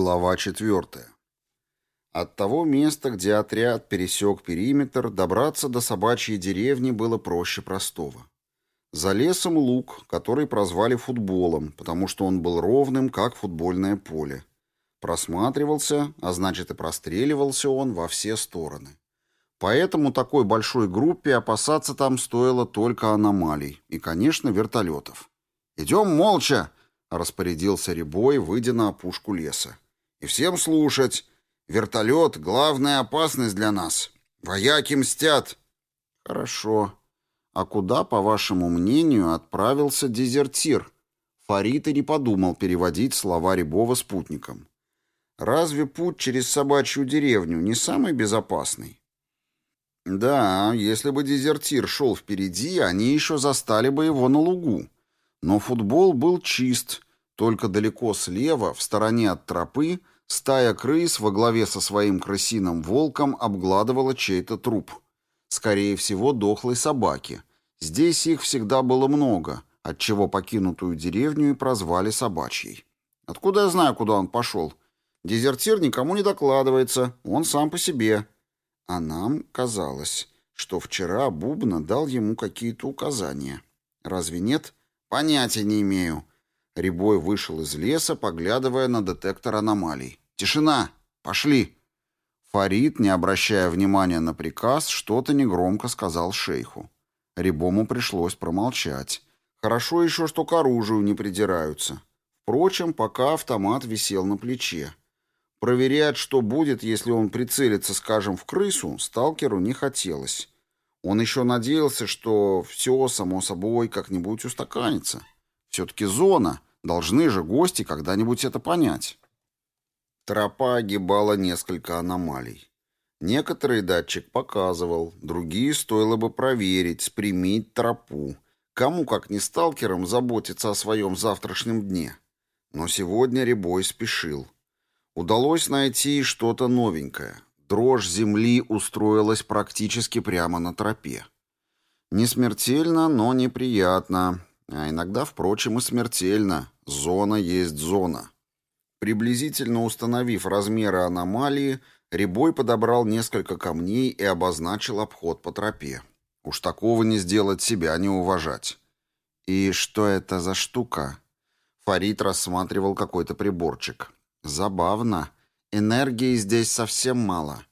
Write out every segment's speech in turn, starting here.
Глава 4. От того места, где отряд пересек периметр, добраться до собачьей деревни было проще простого. За лесом луг, который прозвали футболом, потому что он был ровным, как футбольное поле. Просматривался, а значит и простреливался он во все стороны. Поэтому такой большой группе опасаться там стоило только аномалий и, конечно, вертолетов. «Идем молча!» — распорядился Рябой, выйдя на опушку леса. «И всем слушать. Вертолет — главная опасность для нас. Вояки мстят». «Хорошо. А куда, по вашему мнению, отправился дезертир?» Фарид и не подумал переводить слова Рябова спутником. «Разве путь через собачью деревню не самый безопасный?» «Да, если бы дезертир шел впереди, они еще застали бы его на лугу». Но футбол был чист, только далеко слева, в стороне от тропы, стая крыс во главе со своим крысиным волком обгладывала чей-то труп. Скорее всего, дохлой собаки. Здесь их всегда было много, отчего покинутую деревню и прозвали собачьей. Откуда я знаю, куда он пошел? Дезертир никому не докладывается, он сам по себе. А нам казалось, что вчера Бубна дал ему какие-то указания. Разве нет? «Понятия не имею». Рябой вышел из леса, поглядывая на детектор аномалий. «Тишина! Пошли!» Фарид, не обращая внимания на приказ, что-то негромко сказал шейху. Рябому пришлось промолчать. Хорошо еще, что к оружию не придираются. Впрочем, пока автомат висел на плече. Проверять, что будет, если он прицелится, скажем, в крысу, сталкеру не хотелось. Он еще надеялся, что все, само собой, как-нибудь устаканится. Все-таки зона. Должны же гости когда-нибудь это понять. Тропа огибала несколько аномалий. Некоторые датчик показывал, другие стоило бы проверить, спрямить тропу. Кому, как не сталкерам, заботиться о своем завтрашнем дне. Но сегодня Рябой спешил. Удалось найти что-то новенькое. Дрожь земли устроилась практически прямо на тропе. Не смертельно, но неприятно. А иногда, впрочем, и смертельно. Зона есть зона. Приблизительно установив размеры аномалии, Рябой подобрал несколько камней и обозначил обход по тропе. Уж такого не сделать себя не уважать. «И что это за штука?» Фарид рассматривал какой-то приборчик. «Забавно. Энергии здесь совсем мало.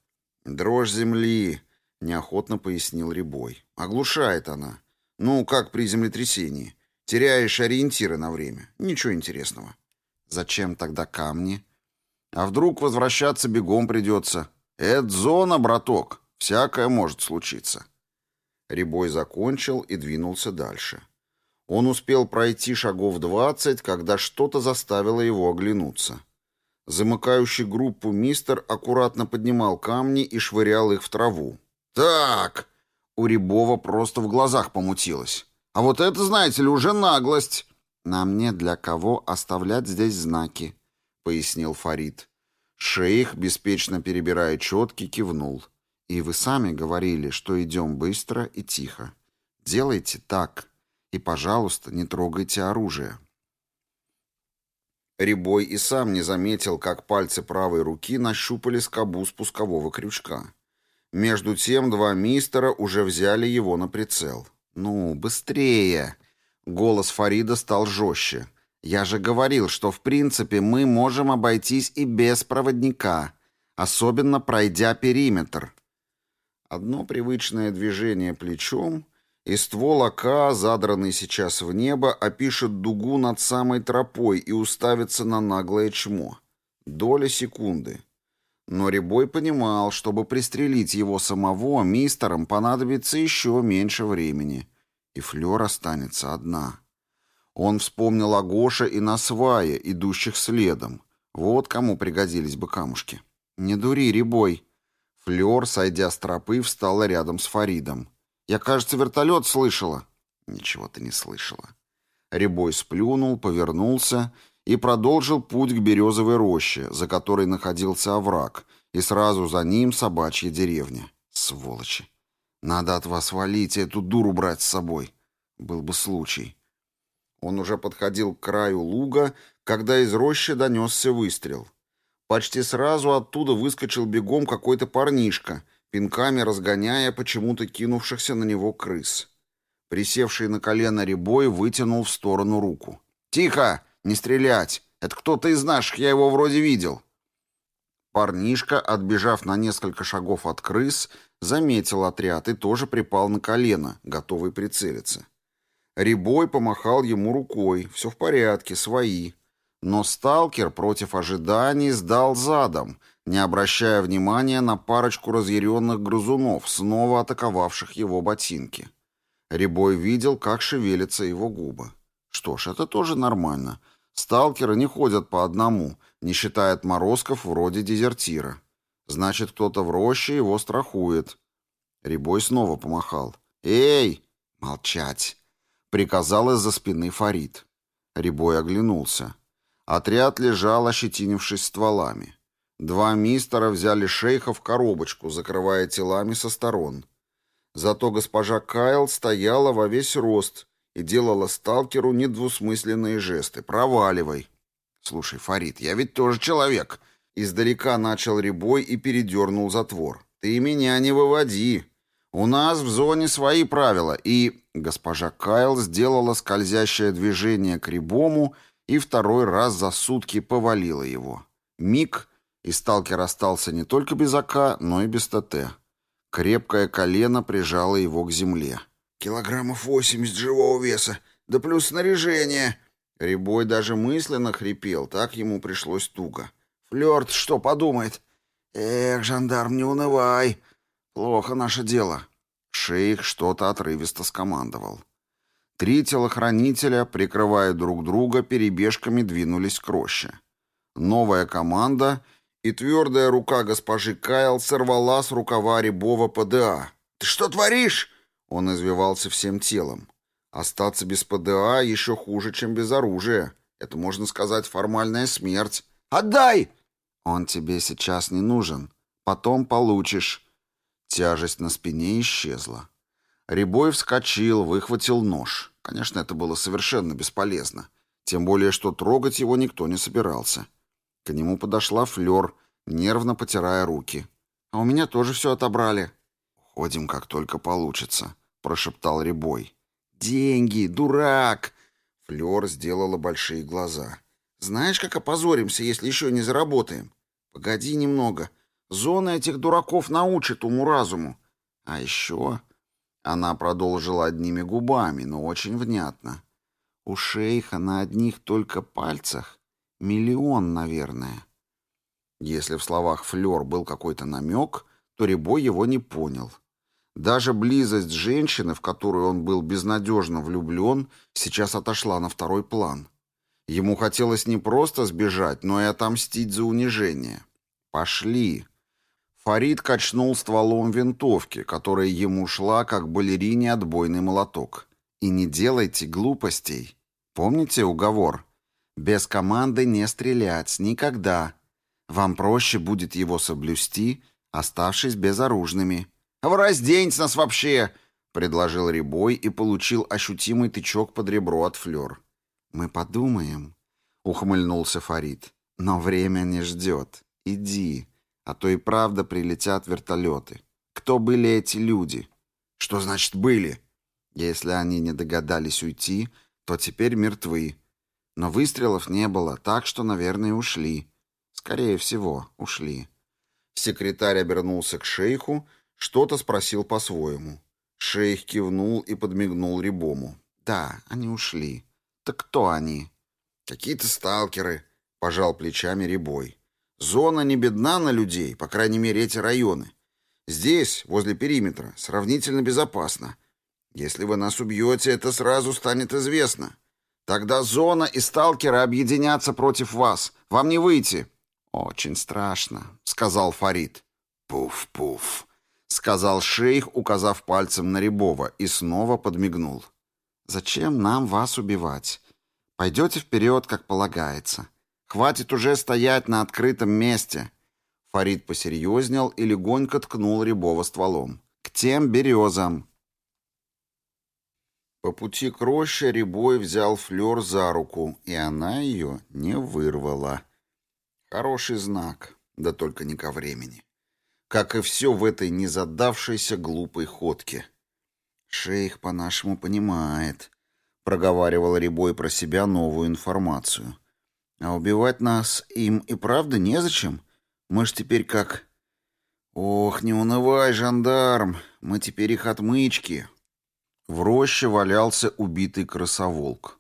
Дрожь земли, неохотно пояснил Рябой. Оглушает она. Ну, как при землетрясении. Теряешь ориентиры на время. Ничего интересного. Зачем тогда камни? А вдруг возвращаться бегом придется? Это зона, браток. Всякое может случиться. Рябой закончил и двинулся дальше. Он успел пройти шагов двадцать, когда что-то заставило его оглянуться. Замыкающий группу мистер аккуратно поднимал камни и швырял их в траву. «Так!» У Рябова просто в глазах помутилось. «А вот это, знаете ли, уже наглость!» «Нам нет для кого оставлять здесь знаки», — пояснил Фарид. Шейх, беспечно перебирая четки, кивнул. «И вы сами говорили, что идем быстро и тихо. Делайте так. И, пожалуйста, не трогайте оружие». Рябой и сам не заметил, как пальцы правой руки нащупали скобу спускового крючка. Между тем два мистера уже взяли его на прицел. «Ну, быстрее!» Голос Фарида стал жестче. «Я же говорил, что в принципе мы можем обойтись и без проводника, особенно пройдя периметр». Одно привычное движение плечом — и ствол АК, задранный сейчас в небо, опишет дугу над самой тропой и уставится на наглое чмо. Доля секунды. Но Рябой понимал, чтобы пристрелить его самого, мистерам понадобится еще меньше времени. И Флёр останется одна. Он вспомнил о Гоше и Насвае, идущих следом. Вот кому пригодились бы камушки. «Не дури, Рябой!» Флёр, сойдя с тропы, встала рядом с Фаридом. Я, кажется, вертолет слышала. Ничего ты не слышала. Рябой сплюнул, повернулся и продолжил путь к березовой роще, за которой находился овраг, и сразу за ним собачья деревня. Сволочи. Надо от вас валить и эту дуру брать с собой. Был бы случай. Он уже подходил к краю луга, когда из рощи донесся выстрел. Почти сразу оттуда выскочил бегом какой-то парнишка, пинками разгоняя почему-то кинувшихся на него крыс. Присевший на колено Рябой вытянул в сторону руку. «Тихо! Не стрелять! Это кто-то из наших, я его вроде видел!» Парнишка, отбежав на несколько шагов от крыс, заметил отряд и тоже припал на колено, готовый прицелиться. Рябой помахал ему рукой. Все в порядке, свои. Но сталкер против ожиданий сдал задом, не обращая внимания на парочку разъяренных грызунов, снова атаковавших его ботинки. Рябой видел, как шевелятся его губы. Что ж, это тоже нормально. Сталкеры не ходят по одному, не считая отморозков вроде дезертира. Значит, кто-то в роще его страхует. Рябой снова помахал. «Эй!» «Молчать!» — приказал из-за спины Фарид. Рябой оглянулся. Отряд лежал, ощетинившись стволами. Два мистера взяли шейха в коробочку, закрывая телами со сторон. Зато госпожа Кайл стояла во весь рост и делала сталкеру недвусмысленные жесты. «Проваливай!» «Слушай, Фарид, я ведь тоже человек!» Издалека начал ребой и передернул затвор. «Ты меня не выводи! У нас в зоне свои правила, и...» Госпожа Кайл сделала скользящее движение к ребому и второй раз за сутки повалила его. Миг, и сталкер остался не только без АК, но и без ТТ. Крепкое колено прижало его к земле. «Килограммов восемьдесят живого веса, да плюс снаряжение!» Рябой даже мысленно хрипел, так ему пришлось туго. «Флёрт что подумает?» «Эх, жандарм, не унывай! Плохо наше дело!» Шейх что-то отрывисто скомандовал. Три телохранителя, прикрывая друг друга, перебежками двинулись к роще. Новая команда, и твердая рука госпожи Кайл сорвала с рукава Рябова ПДА. «Ты что творишь?» Он извивался всем телом. Остаться без ПДА еще хуже, чем без оружия. Это, можно сказать, формальная смерть. «Отдай!» «Он тебе сейчас не нужен. Потом получишь». Тяжесть на спине исчезла. Рябой вскочил, выхватил нож. Конечно, это было совершенно бесполезно. Тем более, что трогать его никто не собирался. К нему подошла Флёр, нервно потирая руки. «А у меня тоже все отобрали». «Уходим, как только получится», — прошептал Рябой. «Деньги, дурак!» Флёр сделала большие глаза. «Знаешь, как опозоримся, если еще не заработаем? Погоди немного. Зона этих дураков научит уму-разуму. А еще...» Она продолжила одними губами, но очень внятно. У шейха на одних только пальцах миллион, наверное. Если в словах Флёр был какой-то намек, то Рябой его не понял. Даже близость женщины, в которую он был безнадежно влюблен, сейчас отошла на второй план. Ему хотелось не просто сбежать, но и отомстить за унижение. «Пошли!» Фарид качнул стволом винтовки, которая ему шла, как балерине отбойный молоток. «И не делайте глупостей. Помните уговор? Без команды не стрелять, никогда. Вам проще будет его соблюсти, оставшись безоружными». «Разденьте нас вообще!» — предложил Рябой и получил ощутимый тычок под ребро от Флёр. «Мы подумаем», — ухмыльнулся Фарид. «Но время не ждет. Иди». А то и правда прилетят вертолеты. Кто были эти люди? Что значит «были»? Если они не догадались уйти, то теперь мертвы. Но выстрелов не было, так что, наверное, ушли. Скорее всего, ушли. Секретарь обернулся к шейху, что-то спросил по-своему. Шейх кивнул и подмигнул Рябому. «Да, они ушли. Так кто они?» «Какие-то сталкеры», — пожал плечами Рябой. Зона не бедна на людей, по крайней мере, эти районы. Здесь, возле периметра, сравнительно безопасно. Если вы нас убьете, это сразу станет известно. Тогда зона и сталкеры объединятся против вас. Вам не выйти. Очень страшно, сказал Фарид. Пуф-пуф, сказал шейх, указав пальцем на Рябова, и снова подмигнул. Зачем нам вас убивать? Пойдете вперед, как полагается. Хватит уже стоять на открытом месте. Фарид посерьезнел и легонько ткнул Рябова стволом. К тем березам. По пути к роще Рябой взял Флёр за руку, и она ее не вырвала. Хороший знак, да только не ко времени. Как и все в этой незадавшейся глупой ходке. «Шейх по-нашему понимает», — проговаривал Рябой про себя новую информацию. «А убивать нас им и правда незачем? Мы ж теперь как...» «Ох, не унывай, жандарм, мы теперь их отмычки». В роще валялся убитый красоволк.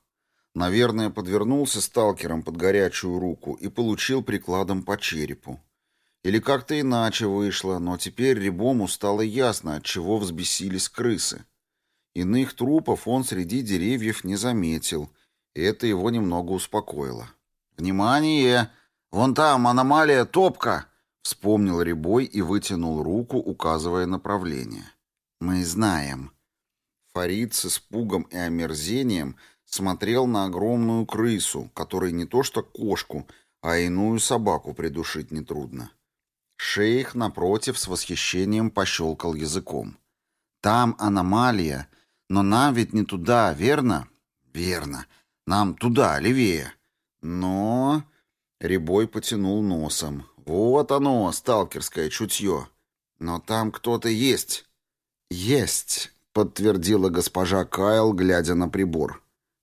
Наверное, подвернулся сталкером под горячую руку и получил прикладом по черепу. Или как-то иначе вышло, но теперь Рябому стало ясно, от чего взбесились крысы. Иных трупов он среди деревьев не заметил, и это его немного успокоило. «Внимание! Вон там аномалия топка!» Вспомнил Рябой и вытянул руку, указывая направление. «Мы знаем». Фарид с испугом и омерзением смотрел на огромную крысу, которой не то что кошку, а иную собаку придушить нетрудно. Шейх, напротив, с восхищением пощелкал языком. «Там аномалия, но нам ведь не туда, верно?» «Верно. Нам туда, левее». «Но...» Рябой потянул носом. Вот оно, сталкерское чутье. Но там кто-то есть. Есть, подтвердила госпожа Кайл, глядя на прибор.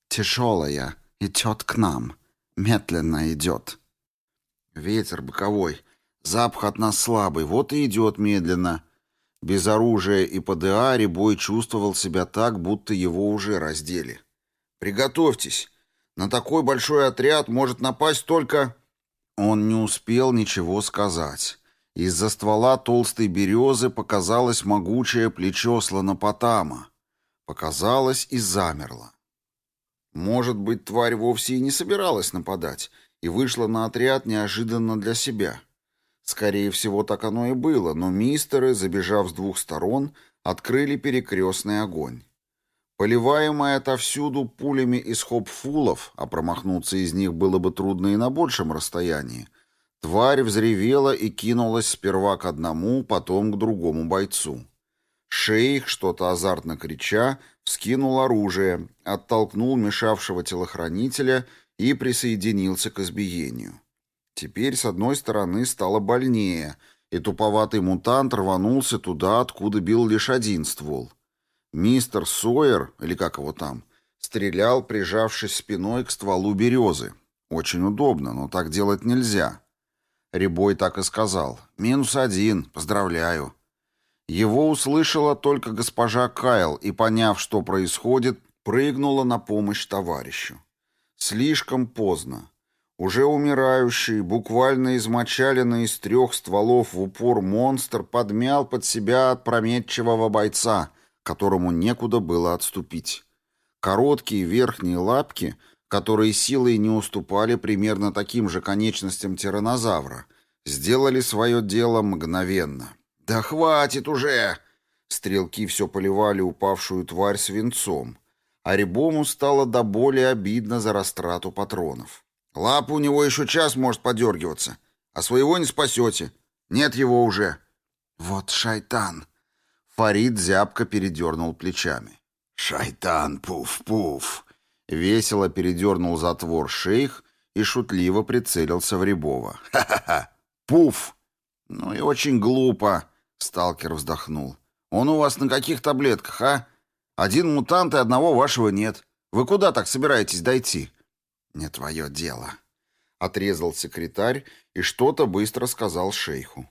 Тяжелая, идет к нам. Медленно идет. Ветер боковой. Запах от нас слабый, вот и идет медленно. Без оружия и ПДА Рябой чувствовал себя так, будто его уже раздели. «Приготовьтесь. На такой большой отряд может напасть только...» Он не успел ничего сказать. Из-за ствола толстой березы показалось могучее плечо слонопотама. Показалось и замерло. Может быть, тварь вовсе и не собиралась нападать и вышла на отряд неожиданно для себя. Скорее всего, так оно и было, но мистеры, забежав с двух сторон, открыли перекрестный огонь. Поливаемая отовсюду пулями из хопфулов, а промахнуться из них было бы трудно и на большем расстоянии, тварь взревела и кинулась сперва к одному, потом к другому бойцу. Шейх, что-то азартно крича, вскинул оружие, оттолкнул мешавшего телохранителя и присоединился к избиению. Теперь с одной стороны стало больнее, и туповатый мутант рванулся туда, откуда бил лишь один ствол — Мистер Сойер, или как его там, стрелял, прижавшись спиной к стволу березы. Очень удобно, но так делать нельзя. Рябой так и сказал. «Минус один, поздравляю». Его услышала только госпожа Кайл и, поняв, что происходит, прыгнула на помощь товарищу. Слишком поздно. Уже умирающий, буквально измочаленный из трех стволов в упор монстр подмял под себя опрометчивого бойца — которому некуда было отступить. Короткие верхние лапки, которые силой не уступали примерно таким же конечностям тираннозавра, сделали свое дело мгновенно. «Да хватит уже!» Стрелки все поливали упавшую тварь свинцом, а Рябому стало до боли обидно за растрату патронов. «Лапа у него еще час может подергиваться, а своего не спасете. Нет его уже». «Вот шайтан!» Фарид зябко передернул плечами. «Шайтан, пуф-пуф!» Весело передернул затвор шейх и шутливо прицелился в Рябова. «Ха-ха-ха! Пуф!» «Ну и очень глупо!» — сталкер вздохнул. «Он у вас на каких таблетках, а? Один мутант и одного вашего нет. Вы куда так собираетесь дойти?» «Не твое дело», — отрезал секретарь и что-то быстро сказал шейху.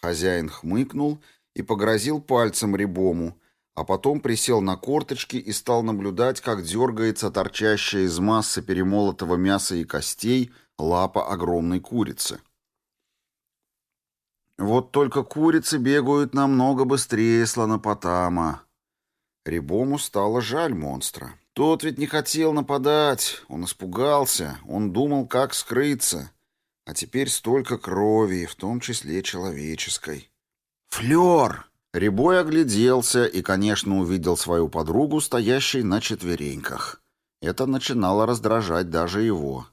Хозяин хмыкнул и погрозил пальцем Рябому, а потом присел на корточки и стал наблюдать, как дергается торчащая из массы перемолотого мяса и костей лапа огромной курицы. Вот только курицы бегают намного быстрее слонопотама. Рябому стало жаль монстра. Тот ведь не хотел нападать, он испугался, он думал, как скрыться. А теперь столько крови, в том числе человеческой. «Флёр!» Рябой огляделся и, конечно, увидел свою подругу, стоящей на четвереньках. Это начинало раздражать даже его.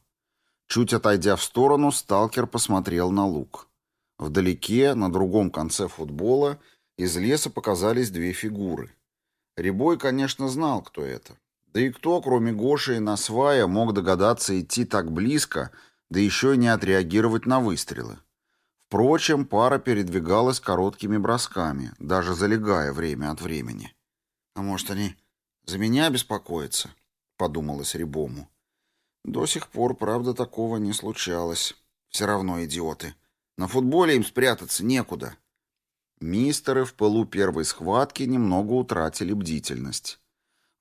Чуть отойдя в сторону, сталкер посмотрел на луг. Вдалеке, на другом конце футбола, из леса показались две фигуры. Рябой, конечно, знал, кто это. Да и кто, кроме Гоши и Насвая, мог догадаться идти так близко, да еще и не отреагировать на выстрелы. Впрочем, пара передвигалась короткими бросками, даже залегая время от времени. «А может, они за меня беспокоятся?» — подумалось Рябому. До сих пор, правда, такого не случалось. Все равно идиоты. На футболе им спрятаться некуда. Мистеры в пылу первой схватки немного утратили бдительность.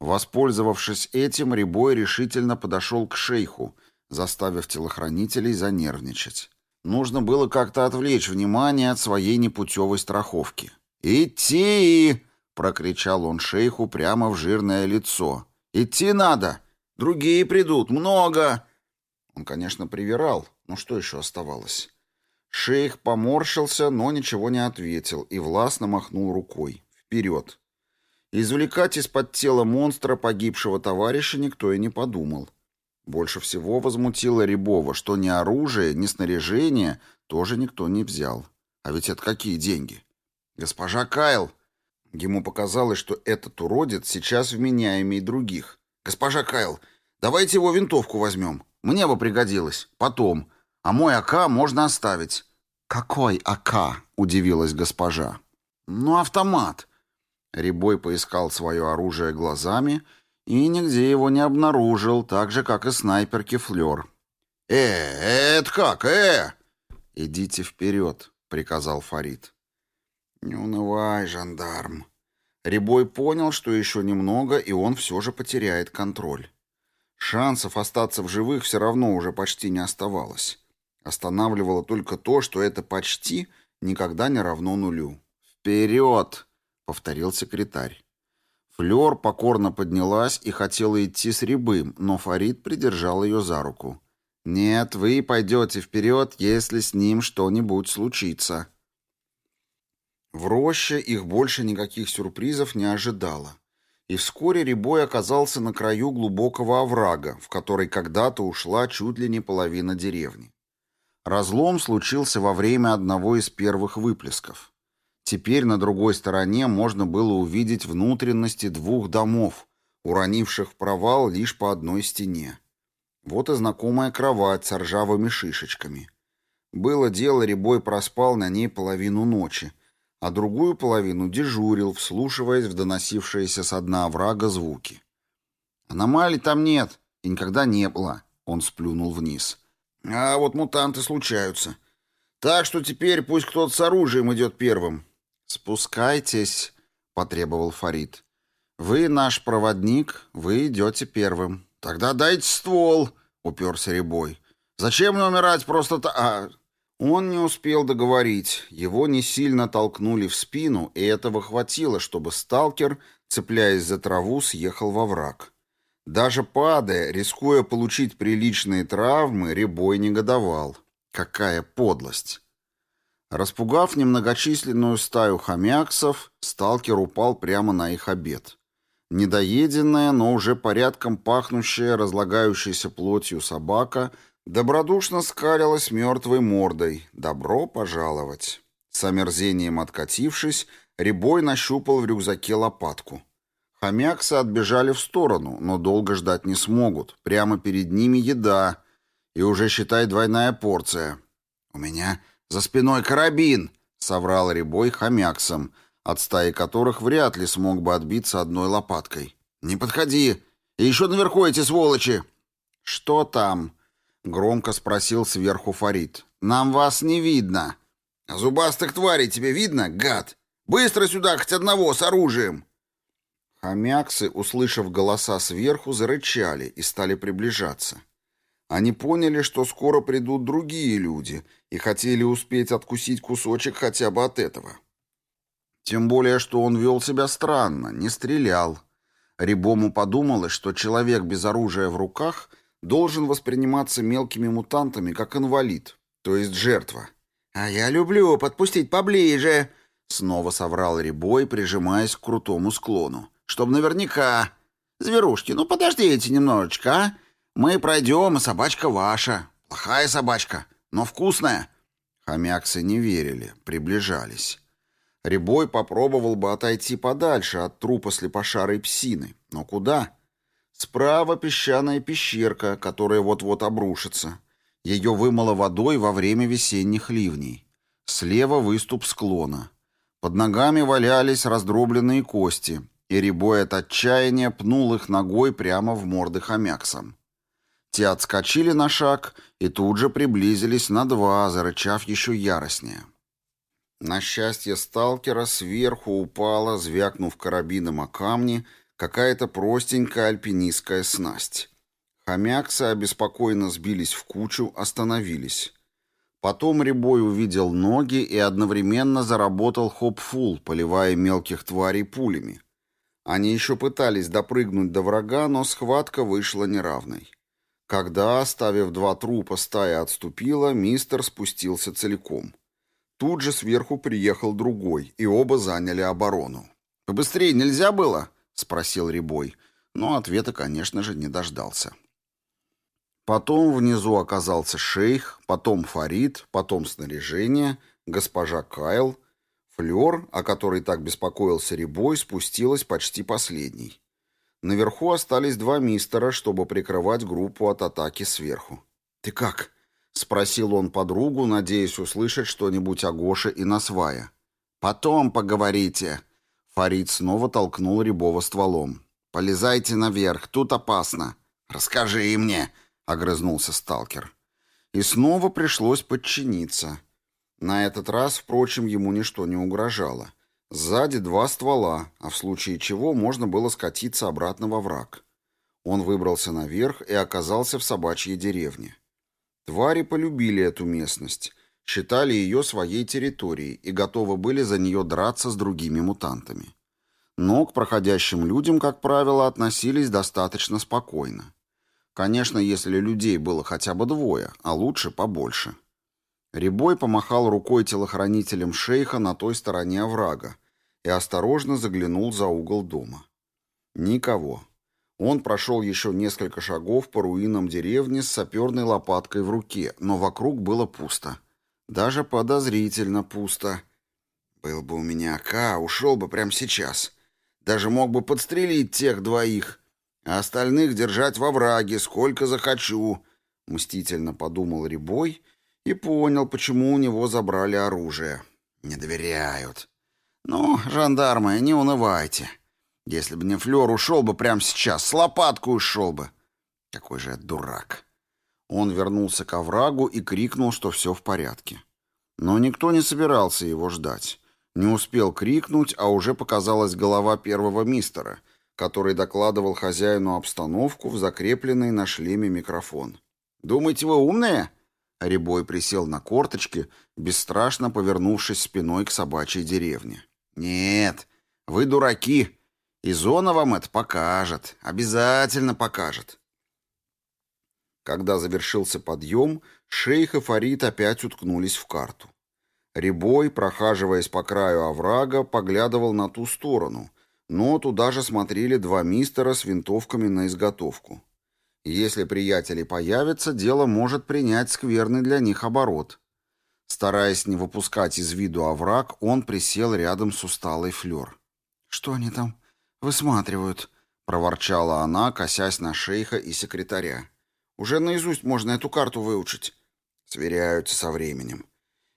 Воспользовавшись этим, Рябой решительно подошел к шейху, заставив телохранителей занервничать. Нужно было как-то отвлечь внимание от своей непутевой страховки. «Идти!» — прокричал он шейху прямо в жирное лицо. «Идти надо! Другие придут! Много!» Он, конечно, привирал, но что еще оставалось? Шейх поморщился, но ничего не ответил и властно махнул рукой. «Вперед!» Извлекать из-под тела монстра погибшего товарища никто и не подумал. Больше всего возмутило Рябова, что ни оружие, ни снаряжение тоже никто не взял. А ведь это какие деньги? Госпожа Кайл! Ему показалось, что этот уродец сейчас вменяемый других. Госпожа Кайл, давайте его винтовку возьмем. Мне бы пригодилось. Потом. А мой АК можно оставить. Какой АК? Удивилась госпожа. Ну, автомат. Рябой поискал свое оружие глазами и нигде его не обнаружил, так же, как и снайперки Флёр. «Э, это как, э?» «Идите вперед», — приказал Фарид. «Не унывай, жандарм». Рябой понял, что еще немного, и он все же потеряет контроль. Шансов остаться в живых все равно уже почти не оставалось. Останавливало только то, что это «почти» никогда не равно нулю. «Вперед!» — повторил секретарь. Флёр покорно поднялась и хотела идти с Рябым, но Фарид придержал ее за руку. «Нет, вы пойдете вперед, если с ним что-нибудь случится». В роще их больше никаких сюрпризов не ожидало. И вскоре Рябой оказался на краю глубокого оврага, в который когда-то ушла чуть ли не половина деревни. Разлом случился во время одного из первых выплесков. Теперь на другой стороне можно было увидеть внутренности двух домов, уронивших в провал лишь по одной стене. Вот и знакомая кровать с ржавыми шишечками. Было дело, Рябой проспал на ней половину ночи, а другую половину дежурил, вслушиваясь в доносившиеся со дна оврага звуки. «Аномалий там нет, и никогда не было», — он сплюнул вниз. «А вот мутанты случаются. Так что теперь пусть кто-то с оружием идет первым. «Спускайтесь», — потребовал Фарид. «Вы наш проводник, вы идете первым». «Тогда дайте ствол», — уперся Рябой. «Зачем мне умирать просто так?» а... Он не успел договорить. Его не сильно толкнули в спину, и этого хватило, чтобы сталкер, цепляясь за траву, съехал во враг. Даже падая, рискуя получить приличные травмы, Рябой негодовал. Какая подлость! Распугав немногочисленную стаю хомяксов, сталкер упал прямо на их обед. Недоеденная, но уже порядком пахнущая разлагающейся плотью собака добродушно скалилась мертвой мордой. «Добро пожаловать!» С омерзением откатившись, Рябой нащупал в рюкзаке лопатку. Хомяксы отбежали в сторону, но долго ждать не смогут. Прямо перед ними еда. И уже, считай, двойная порция. «У меня «За спиной карабин!» — соврал Рябой хомяксом, от стаи которых вряд ли смог бы отбиться одной лопаткой. «Не подходи! И еще наверху эти сволочи!» «Что там?» — громко спросил сверху Фарид. «Нам вас не видно». «А зубастых тварей тебе видно, гад? Быстро сюда, хоть одного, с оружием!» Хомяксы, услышав голоса сверху, зарычали и стали приближаться. Они поняли, что скоро придут другие люди, и хотели успеть откусить кусочек хотя бы от этого. Тем более, что он вел себя странно, не стрелял. Рибому подумалось, что человек без оружия в руках должен восприниматься мелкими мутантами как инвалид, то есть жертва. «А я люблю подпустить поближе», — снова соврал Рибой, прижимаясь к крутому склону. «Чтоб наверняка...» «Зверушки, ну подождите немножечко, а? Мы пройдем, и собачка ваша. Плохая собачка, но вкусная». Хомяксы не верили, приближались. Рябой попробовал бы отойти подальше от трупа слепошарой псины. Но куда? Справа песчаная пещерка, которая вот-вот обрушится. Ее вымыло водой во время весенних ливней. Слева выступ склона. Под ногами валялись раздробленные кости, и Рябой от отчаяния пнул их ногой прямо в морды хомяксам. Те отскочили на шаг и тут же приблизились на два, зарычав еще яростнее. На счастье сталкера сверху упала, звякнув карабином о камни, какая-то простенькая альпинистская снасть. Хомяксы обеспокоенно сбились в кучу, остановились. Потом Рябой увидел ноги и одновременно заработал хоп-фул, поливая мелких тварей пулями. Они еще пытались допрыгнуть до врага, но схватка вышла неравной. Когда, оставив два трупа, стая отступила, мистер спустился целиком. Тут же сверху приехал другой, и оба заняли оборону. «Побыстрее нельзя было?» — спросил Рябой, но ответа, конечно же, не дождался. Потом внизу оказался шейх, потом Фарид, потом снаряжение, госпожа Кайл. Флёр, о которой так беспокоился Рябой, спустилась почти последней. Наверху остались два мистера, чтобы прикрывать группу от атаки сверху. «Ты как?» — спросил он подругу, надеясь услышать что-нибудь о Гоше и Насвае. «Потом поговорите». Фарид снова толкнул Рябова стволом. «Полезайте наверх, тут опасно». «Расскажи и мне», — огрызнулся сталкер. И снова пришлось подчиниться. На этот раз, впрочем, ему ничто не угрожало. Сзади два ствола, а в случае чего можно было скатиться обратно во враг. Он выбрался наверх и оказался в собачьей деревне. Твари полюбили эту местность, считали ее своей территорией и готовы были за нее драться с другими мутантами. Но к проходящим людям, как правило, относились достаточно спокойно. Конечно, если людей было хотя бы двое, а лучше побольше. Рябой помахал рукой телохранителем шейха на той стороне оврага и осторожно заглянул за угол дома. Никого. Он прошел еще несколько шагов по руинам деревни с саперной лопаткой в руке, но вокруг было пусто. Даже подозрительно пусто. Был бы у меня АК, ушел бы прямо сейчас. Даже мог бы подстрелить тех двоих а остальных держать во враге, сколько захочу», — мстительно подумал Рябой и понял, почему у него забрали оружие. «Не доверяют». «Ну, жандармы, не унывайте. Если бы не Флёр, ушел бы прямо сейчас, с лопатку ушел бы». Какой же я дурак. Он вернулся к оврагу и крикнул, что все в порядке. Но никто не собирался его ждать. Не успел крикнуть, а уже показалась голова первого мистера — который докладывал хозяину обстановку в закрепленный на шлеме микрофон. «Думаете, вы умные?» Рябой присел на корточки, бесстрашно повернувшись спиной к собачьей деревне. «Нет, вы дураки, и зона вам это покажет, обязательно покажет». Когда завершился подъем, шейх и Фарид опять уткнулись в карту. Рябой, прохаживаясь по краю оврага, поглядывал на ту сторону, но туда же смотрели два мистера с винтовками на изготовку. Если приятели появятся, дело может принять скверный для них оборот. Стараясь не выпускать из виду овраг, он присел рядом с усталой Флёр. «Что они там высматривают?» — проворчала она, косясь на шейха и секретаря. «Уже наизусть можно эту карту выучить». Сверяются со временем.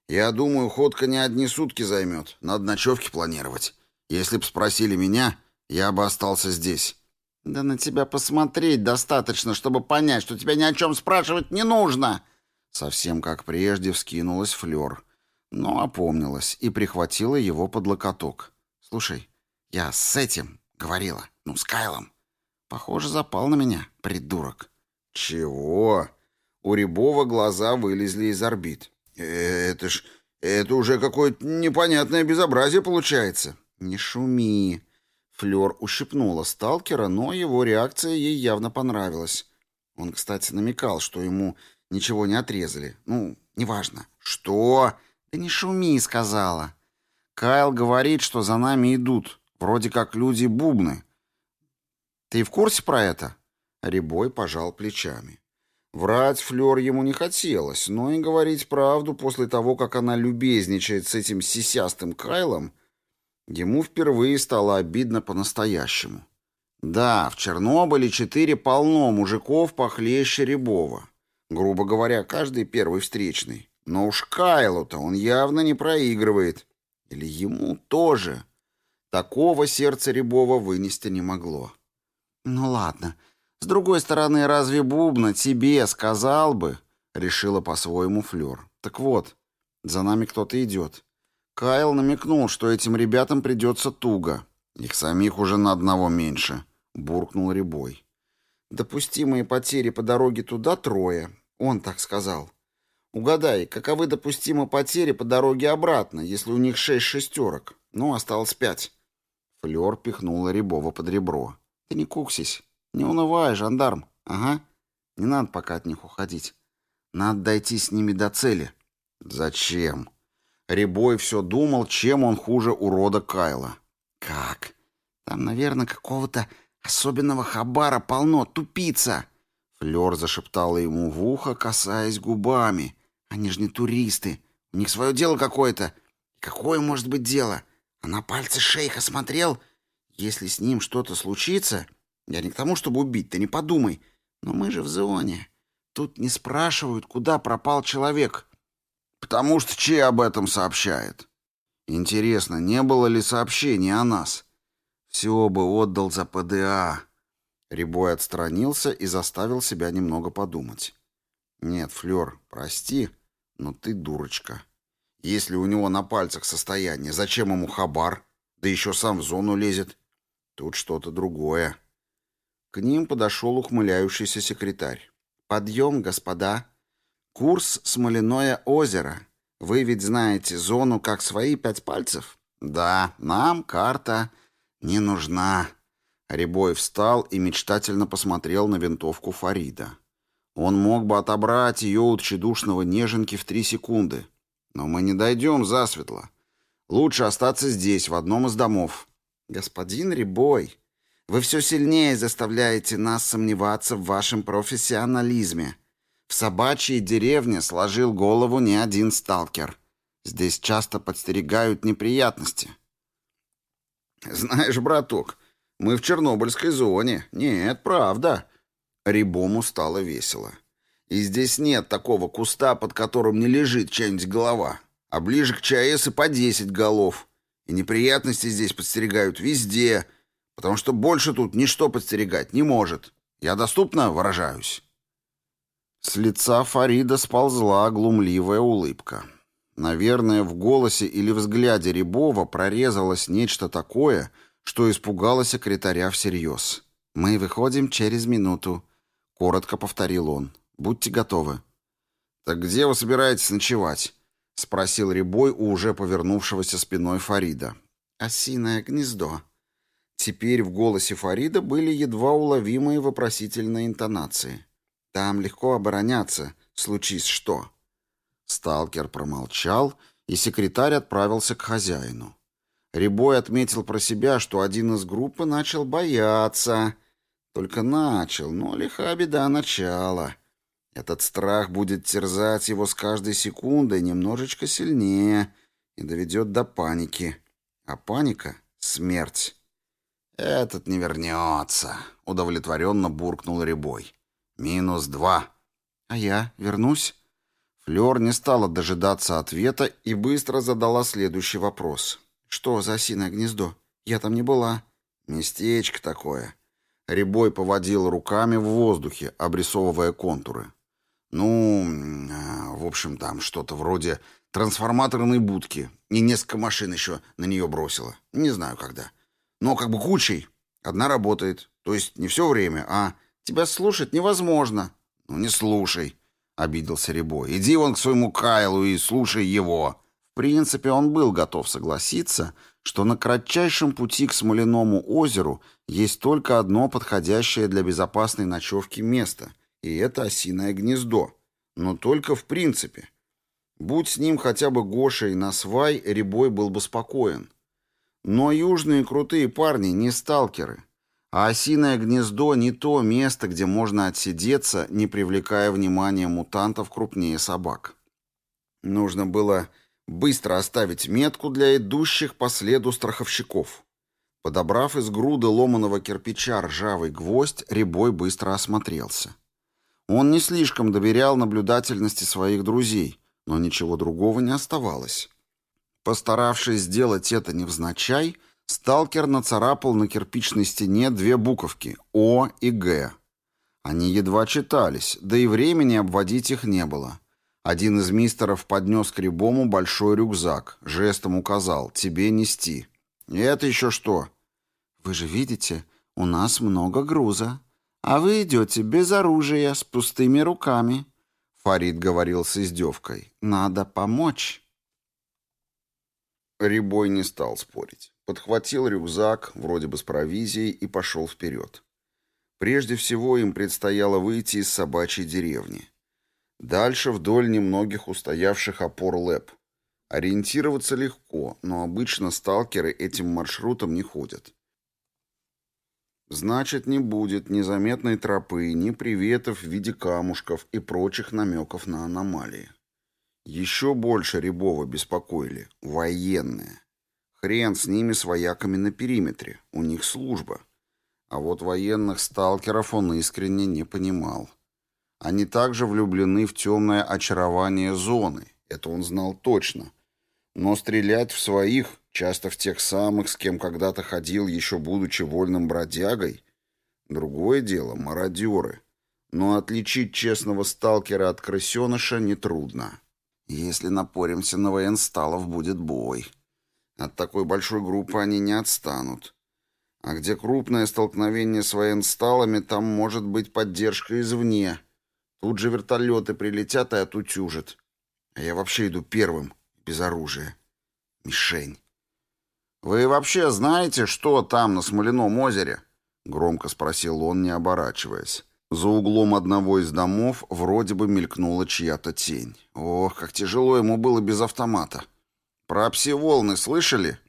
«Я думаю, ходка не одни сутки займет. Надо ночевки планировать». Если б спросили меня, я бы остался здесь. Да на тебя посмотреть достаточно, чтобы понять, что тебя ни о чем спрашивать не нужно. Совсем как прежде вскинулась Флёр, но опомнилась и прихватила его под локоток. Слушай, я с этим говорила, ну, с Кайлом. Похоже, запал на меня, придурок. Чего? У Рябова глаза вылезли из орбит. «Э, это ж... это уже какое-то непонятное безобразие получается. «Не шуми!» Флёр ущипнула сталкера, но его реакция ей явно понравилась. Он, кстати, намекал, что ему ничего не отрезали. Ну, неважно. «Что?» «Да не шуми!» — сказала. «Кайл говорит, что за нами идут. Вроде как люди-бубны. Ты в курсе про это?» Рябой пожал плечами. Врать Флёр ему не хотелось, но и говорить правду после того, как она любезничает с этим сисястым Кайлом — Ему впервые стало обидно по-настоящему. Да, в Чернобыле четыре полно мужиков похлеще Рябова. Грубо говоря, каждый первый встречный. Но уж Кайлу-то он явно не проигрывает. Или ему тоже. Такого сердце Рябова вынести не могло. «Ну ладно. С другой стороны, разве Бубна тебе сказал бы?» Решила по-своему Флёр. «Так вот, за нами кто-то идет. Кайл намекнул, что этим ребятам придется туго. Их самих уже на одного меньше», — буркнул Рябой. «Допустимые потери по дороге туда трое. Он так сказал. Угадай, каковы допустимы потери по дороге обратно, если у них шесть шестерок? Ну, осталось пять». Флёр пихнула Рябова под ребро. «Ты не куксись. Не унывай, жандарм. Ага. Не надо пока от них уходить. Надо дойти с ними до цели». «Зачем?» Рябой все думал, чем он хуже урода Кайла. «Как? Там, наверное, какого-то особенного хабара полно, тупица!» Флёр зашептала ему в ухо, касаясь губами. «Они же не туристы. У них свое дело какое-то. Какое может быть дело? А на пальцы шейха смотрел? Если с ним что-то случится... Я не к тому, чтобы убить, ты не подумай. Но мы же в зоне. Тут не спрашивают, куда пропал человек. Потому что Че об этом сообщает. Интересно, не было ли сообщений о нас? Все бы отдал за ПДА. Рябой отстранился и заставил себя немного подумать. Нет, Флёр, прости, но ты дурочка. Если у него на пальцах состояние, зачем ему хабар? Да еще сам в зону лезет. Тут что-то другое. К ним подошел ухмыляющийся секретарь. «Подъем, господа!» Курс «Смоляное озеро». Вы ведь знаете зону как свои пять пальцев? Да, нам карта не нужна. Рябой встал и мечтательно посмотрел на винтовку Фарида. Он мог бы отобрать ее у тщедушного неженки в три секунды. Но мы не дойдем засветло. Лучше остаться здесь, в одном из домов. Господин Рябой, вы все сильнее заставляете нас сомневаться в вашем профессионализме. В собачьей деревне сложил голову не один сталкер. Здесь часто подстерегают неприятности. Знаешь, браток, мы в Чернобыльской зоне. Нет, правда. Рибому стало весело. И здесь нет такого куста, под которым не лежит чья-нибудь голова. А ближе к ЧАЭС и по десять голов. И неприятности здесь подстерегают везде, потому что больше тут ничто подстерегать не может. Я доступно выражаюсь. С лица Фарида сползла глумливая улыбка. Наверное, в голосе или взгляде Рябова прорезалось нечто такое, что испугало секретаря всерьез. «Мы выходим через минуту», — коротко повторил он. «Будьте готовы». «Так где вы собираетесь ночевать?» — спросил Рябой у уже повернувшегося спиной Фарида. «Осиное гнездо». Теперь в голосе Фарида были едва уловимые вопросительные интонации. Там легко обороняться, случись что». Сталкер промолчал, и секретарь отправился к хозяину. Рябой отметил про себя, что один из группы начал бояться. Только начал, но лиха беда начала. Этот страх будет терзать его с каждой секундой немножечко сильнее и доведет до паники. А паника — смерть. «Этот не вернется», — удовлетворенно буркнул Рябой. «Минус два». «А я вернусь?» Флёр не стала дожидаться ответа и быстро задала следующий вопрос. «Что за осиное гнездо? Я там не была». «Местечко такое». Рябой поводил руками в воздухе, обрисовывая контуры. «Ну, в общем, там что-то вроде трансформаторной будки. И несколько машин еще на нее бросило. Не знаю, когда. Но как бы кучей. Одна работает. То есть не все время, а Тебя слушать невозможно. Ну не слушай, обиделся Рябой. Иди вон к своему Кайлу и слушай его. В принципе, он был готов согласиться, что на кратчайшем пути к Смоляному озеру есть только одно подходящее для безопасной ночевки место, и это осиное гнездо. Но только в принципе. Будь с ним хотя бы Гоша и Насвай, Рябой был бы спокоен. Но южные крутые парни не сталкеры. А осиное гнездо не то место, где можно отсидеться, не привлекая внимания мутантов крупнее собак. Нужно было быстро оставить метку для идущих по следу страховщиков. Подобрав из груды ломаного кирпича ржавый гвоздь, Рябой быстро осмотрелся. Он не слишком доверял наблюдательности своих друзей, но ничего другого не оставалось. Постаравшись сделать это невзначай, сталкер нацарапал на кирпичной стене две буковки «О» и «Г». Они едва читались, да и времени обводить их не было. Один из мистеров поднес к Рябому большой рюкзак, жестом указал «тебе нести». «И это еще что?» «Вы же видите, у нас много груза», а вы идете без оружия, с пустыми руками. Фарид говорил с издевкой. Надо помочь. Рябой не стал спорить. Подхватил рюкзак, вроде бы с провизией, и пошел вперед. Прежде всего им предстояло выйти из собачьей деревни. Дальше вдоль немногих устоявших опор ЛЭП. Ориентироваться легко, но обычно сталкеры этим маршрутом не ходят. Значит, не будет ни заметной тропы, ни приветов в виде камушков и прочих намеков на аномалии. Еще больше Рябова беспокоили военные. Хрен с ними с вояками на периметре, у них служба. А вот военных сталкеров он искренне не понимал. Они также влюблены в темное очарование зоны, это он знал точно. Но стрелять в своих часто в тех самых, с кем когда-то ходил, еще будучи вольным бродягой. Другое дело — мародеры. Но отличить честного сталкера от крысеныша нетрудно. Если напоримся на военсталов, будет бой. От такой большой группы они не отстанут. А где крупное столкновение с военсталами, там может быть поддержка извне. Тут же вертолеты прилетят и отутюжат. А я вообще иду первым, без оружия. Мишень. «Вы вообще знаете, что там на Смоляном озере?» — громко спросил он, не оборачиваясь. За углом одного из домов вроде бы мелькнула чья-то тень. Ох, как тяжело ему было без автомата. «Про пси-волны слышали?»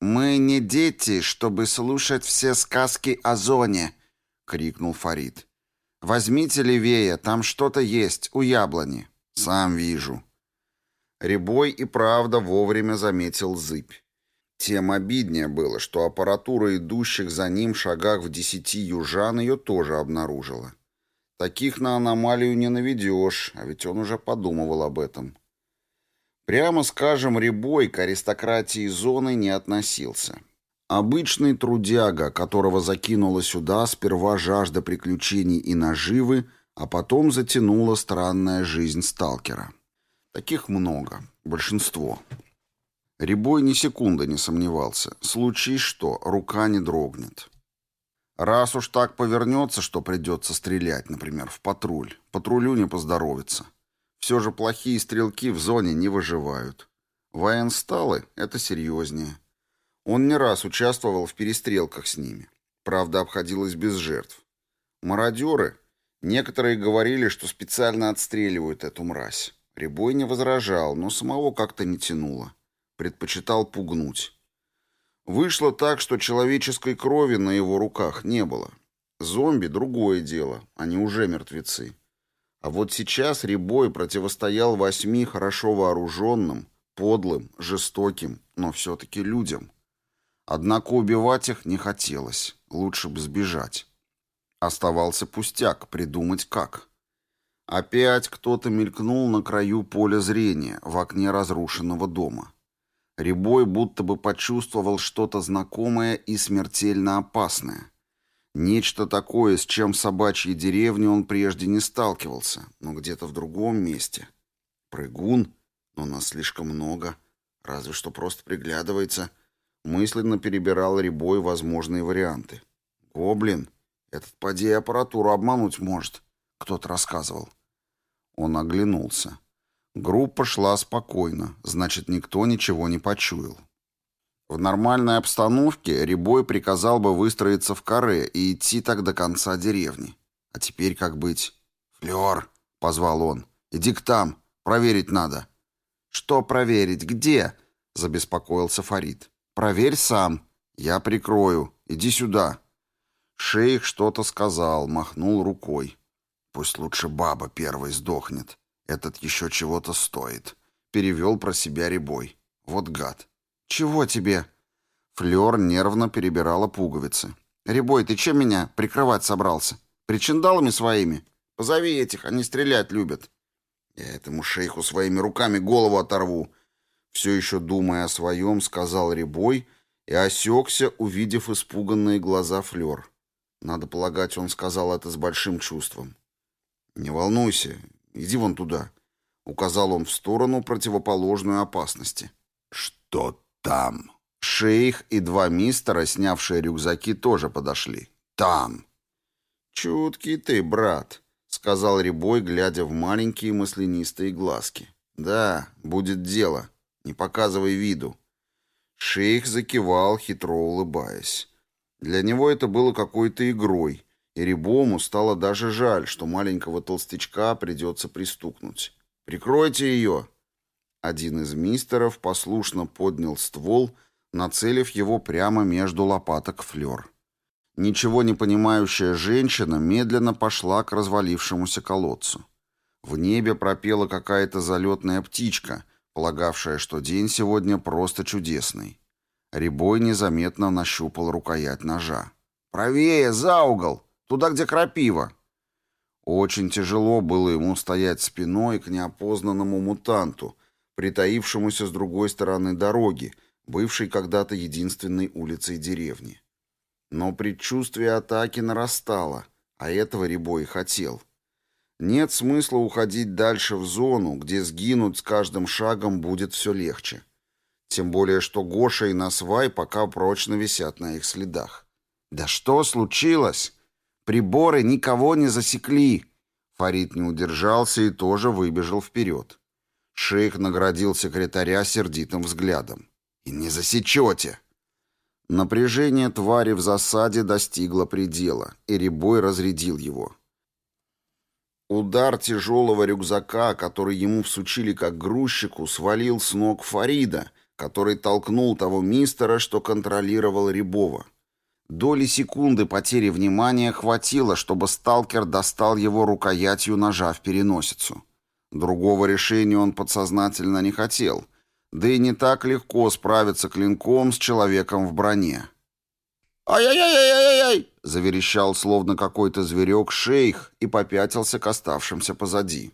«Мы не дети, чтобы слушать все сказки о зоне», — крикнул Фарид. «Возьмите левее, там что-то есть, у яблони». «Сам вижу». Рябой и правда вовремя заметил зыбь. Тем обиднее было, что аппаратура идущих за ним шагах в десяти южан ее тоже обнаружила. Таких на аномалию не наведешь, а ведь он уже подумывал об этом. Прямо скажем, Рябой к аристократии зоны не относился. Обычный трудяга, которого закинула сюда сперва жажда приключений и наживы, а потом затянула странная жизнь сталкера. Таких много, большинство. Рябой ни секунды не сомневался. Случись что, рука не дрогнет. Раз уж так повернется, что придется стрелять, например, в патруль, патрулю не поздоровится. Все же плохие стрелки в зоне не выживают. Военсталы — это серьезнее. Он не раз участвовал в перестрелках с ними. Правда, обходилось без жертв. Мародеры. Некоторые говорили, что специально отстреливают эту мразь. Рябой не возражал, но самого как-то не тянуло предпочитал пугнуть. Вышло так, что человеческой крови на его руках не было. Зомби — другое дело, они уже мертвецы. А вот сейчас Рябой противостоял восьми хорошо вооруженным, подлым, жестоким, но все-таки людям. Однако убивать их не хотелось, лучше бы сбежать. Оставался пустяк, придумать как. Опять кто-то мелькнул на краю поля зрения, в окне разрушенного дома. Рябой будто бы почувствовал что-то знакомое и смертельно опасное. Нечто такое, с чем в собачьей деревне он прежде не сталкивался, но где-то в другом месте. Прыгун? Но нас слишком много. Разве что просто приглядывается. Мысленно перебирал Рябой возможные варианты. Гоблин? Этот поди аппаратуру обмануть может. Кто-то рассказывал. Он оглянулся. Группа шла спокойно, значит, никто ничего не почуял. В нормальной обстановке Рябой приказал бы выстроиться в каре и идти так до конца деревни. А теперь как быть? «Флёр», — позвал он, — «иди к там, проверить надо». «Что проверить? Где?» — забеспокоился Фарид. «Проверь сам. Я прикрою. Иди сюда». Шейх что-то сказал, махнул рукой. «Пусть лучше баба первой сдохнет. Этот еще чего-то стоит. Перевел про себя Рябой. Вот гад. Чего тебе? Флёр нервно перебирала пуговицы. Рябой, ты чем меня прикрывать собрался? Причиндалами своими? Позови этих, они стрелять любят». «Я этому шейху своими руками голову оторву», — все еще думая о своем, сказал Рябой и осекся, увидев испуганные глаза Флёр. Надо полагать, он сказал это с большим чувством. «Не волнуйся, иди вон туда», — указал он в сторону противоположную опасности. «Что там?» Шейх и два мистера, снявшие рюкзаки, тоже подошли. «Там!» «Чуткий ты, брат», — сказал Рябой, глядя в маленькие маслянистые глазки. «Да, будет дело. Не показывай виду». Шейх закивал, хитро улыбаясь. Для него это было какой-то игрой, и Рябому стало даже жаль, что маленького толстячка придется пристукнуть. «Прикройте ее!» Один из мистеров послушно поднял ствол, нацелив его прямо между лопаток флер. Ничего не понимающая женщина медленно пошла к развалившемуся колодцу. В небе пропела какая-то залетная птичка, полагавшая, что день сегодня просто чудесный. Рябой незаметно нащупал рукоять ножа. «Правее, за угол! Туда, где крапива!» Очень тяжело было ему стоять спиной к неопознанному мутанту, притаившемуся с другой стороны дороги, бывшей когда-то единственной улицей деревни. Но предчувствие атаки нарастало, а этого Рябой хотел. Нет смысла уходить дальше в зону, где сгинуть с каждым шагом будет все легче. Тем более, что Гоша и Насвай пока прочно висят на их следах. «Да что случилось? Приборы никого не засекли!» Фарид не удержался и тоже выбежал вперед. Шейх наградил секретаря сердитым взглядом. «И не засечете!» Напряжение твари в засаде достигло предела, и Рябой разрядил его. Удар тяжелого рюкзака, который ему всучили как грузчику, свалил с ног Фарида, который толкнул того мистера, что контролировал Рябова. Доли секунды потери внимания хватило, чтобы сталкер достал его рукоятью ножа в переносицу. Другого решения он подсознательно не хотел — да и не так легко справиться клинком с человеком в броне. «Ай-яй-яй-яй-яй!» — заверещал словно какой-то зверек шейх и попятился к оставшимся позади.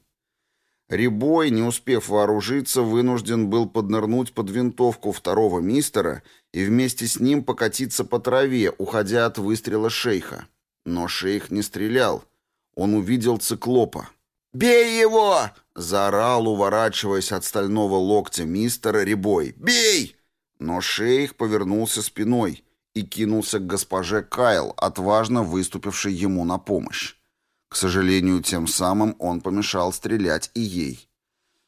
Рябой, не успев вооружиться, вынужден был поднырнуть под винтовку второго мистера и вместе с ним покатиться по траве, уходя от выстрела шейха. Но шейх не стрелял. Он увидел циклопа. «Бей его!» — заорал, уворачиваясь от стального локтя мистера Рябой. «Бей!» Но шейх повернулся спиной и кинулся к госпоже Кайл, отважно выступившей ему на помощь. К сожалению, тем самым он помешал стрелять и ей.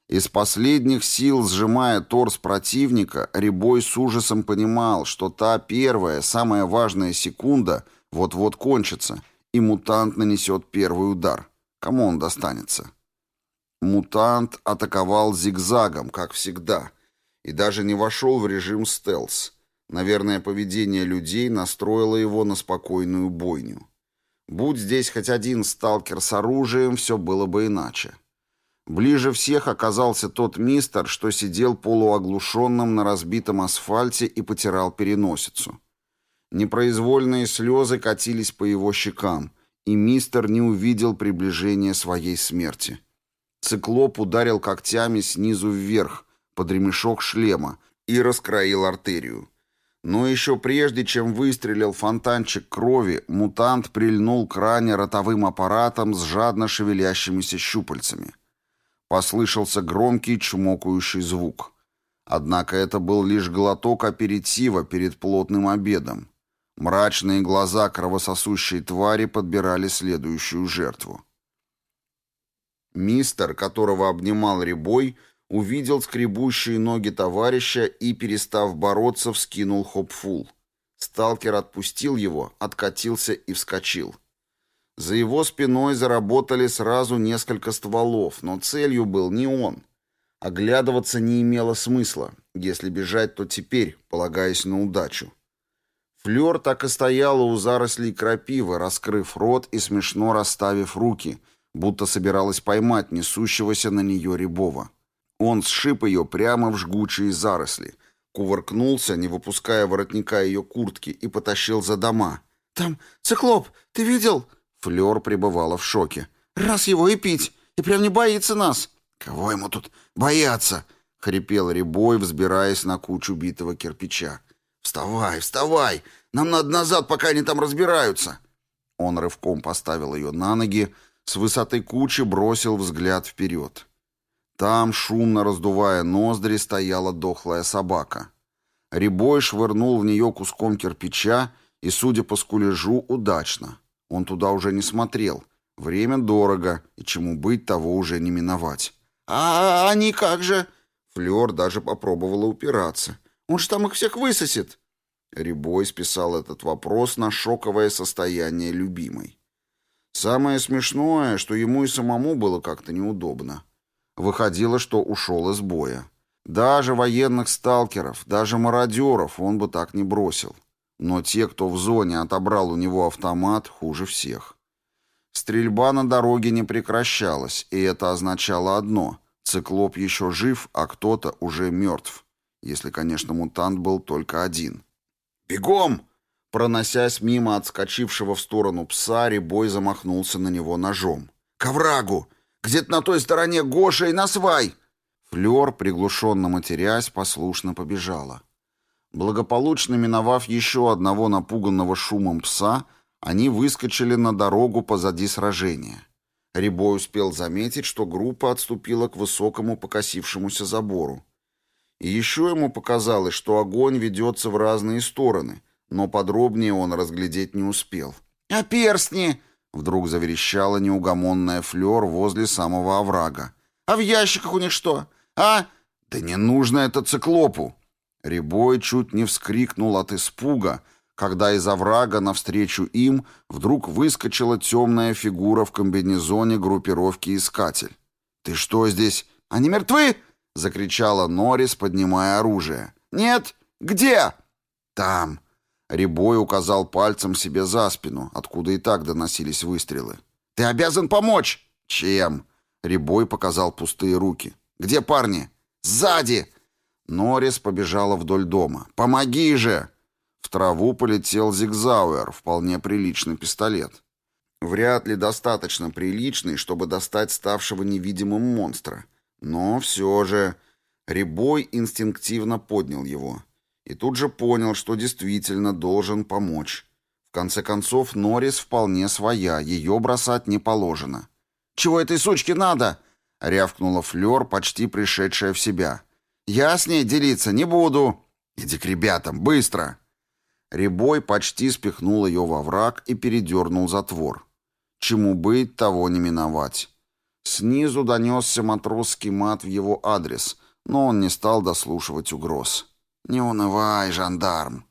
Из последних сил, сжимая торс противника, Рябой с ужасом понимал, что та первая, самая важная секунда вот-вот кончится, и мутант нанесет первый удар — Кому он достанется? Мутант атаковал зигзагом, как всегда, и даже не вошел в режим стелс. Наверное, поведение людей настроило его на спокойную бойню. Будь здесь хоть один сталкер с оружием, все было бы иначе. Ближе всех оказался тот мистер, что сидел полуоглушенным на разбитом асфальте и потирал переносицу. Непроизвольные слезы катились по его щекам — и мистер не увидел приближения своей смерти. Циклоп ударил когтями снизу вверх, под ремешок шлема, и раскроил артерию. Но еще прежде, чем выстрелил фонтанчик крови, мутант прильнул к ране ротовым аппаратом с жадно шевелящимися щупальцами. Послышался громкий чмокающий звук. Однако это был лишь глоток аперитива перед плотным обедом. Мрачные глаза кровососущей твари подбирали следующую жертву. Мистер, которого обнимал Рябой, увидел скребущие ноги товарища и, перестав бороться, вскинул хопфул. Сталкер отпустил его, откатился и вскочил. За его спиной заработали сразу несколько стволов, но целью был не он. Оглядываться не имело смысла. Если бежать, то теперь, полагаясь на удачу. Флёр так и стояла у зарослей крапивы, раскрыв рот и смешно расставив руки, будто собиралась поймать несущегося на нее Рябова. Он сшиб ее прямо в жгучие заросли, кувыркнулся, не выпуская воротника ее куртки, и потащил за дома. «Там циклоп! Ты видел?» Флёр пребывала в шоке. Раз его и пить, и прям не боится нас». «Кого ему тут бояться?» — хрипел Рябой, взбираясь на кучу битого кирпича. «Вставай, вставай! Нам надо назад, пока они там разбираются!» Он рывком поставил ее на ноги, с высоты кучи бросил взгляд вперед. Там, шумно раздувая ноздри, стояла дохлая собака. Рябой швырнул в нее куском кирпича и, судя по скулежу, удачно. Он туда уже не смотрел. Время дорого, и чему быть, того уже не миновать. «А они как же?» Флёр даже попробовала упираться. «Он же там их всех высосет!» Рябой списал этот вопрос на шоковое состояние любимой. Самое смешное, что ему и самому было как-то неудобно. Выходило, что ушел из боя. Даже военных сталкеров, даже мародеров он бы так не бросил. Но те, кто в зоне отобрал у него автомат, хуже всех. Стрельба на дороге не прекращалась, и это означало одно — циклоп еще жив, а кто-то уже мертв. Если, конечно, мутант был только один. «Бегом!» Проносясь мимо отскочившего в сторону пса, Рябой замахнулся на него ножом. «К! Где-то на той стороне Гоша и Насвай!» Флёр, приглушенно матерясь, послушно побежала. Благополучно миновав еще одного напуганного шумом пса, они выскочили на дорогу позади сражения. Рябой успел заметить, что группа отступила к высокому покосившемуся забору. И еще ему показалось, что огонь ведется в разные стороны, но подробнее он разглядеть не успел. «А перстни?» — вдруг заверещала неугомонная Флёр возле самого оврага. «А в ящиках у них что? А?» «Да не нужно это циклопу!» Рябой чуть не вскрикнул от испуга, когда из оврага навстречу им вдруг выскочила темная фигура в комбинезоне группировки «Искатель». «Ты что здесь? Они мертвы?» — закричала Норрис, поднимая оружие. «Нет? Где?» «Там». Рябой указал пальцем себе за спину, откуда и так доносились выстрелы. «Ты обязан помочь!» «Чем?» Рябой показал пустые руки. «Где парни?» «Сзади!» Норрис побежала вдоль дома. «Помоги же!» В траву полетел Зигзауэр, вполне приличный пистолет. Вряд ли достаточно приличный, чтобы достать ставшего невидимым монстра. Но все же... Рябой инстинктивно поднял его. И тут же понял, что действительно должен помочь. В конце концов, Норрис вполне своя, ее бросать не положено. «Чего этой сучке надо?» — рявкнула Флёр, почти пришедшая в себя. «Я с ней делиться не буду. Иди к ребятам, быстро!» Рябой почти спихнул ее во враг и передернул затвор. Чему быть, того не миновать. Снизу донесся матросский мат в его адрес, но он не стал дослушивать угроз. «Не унывай, жандарм!»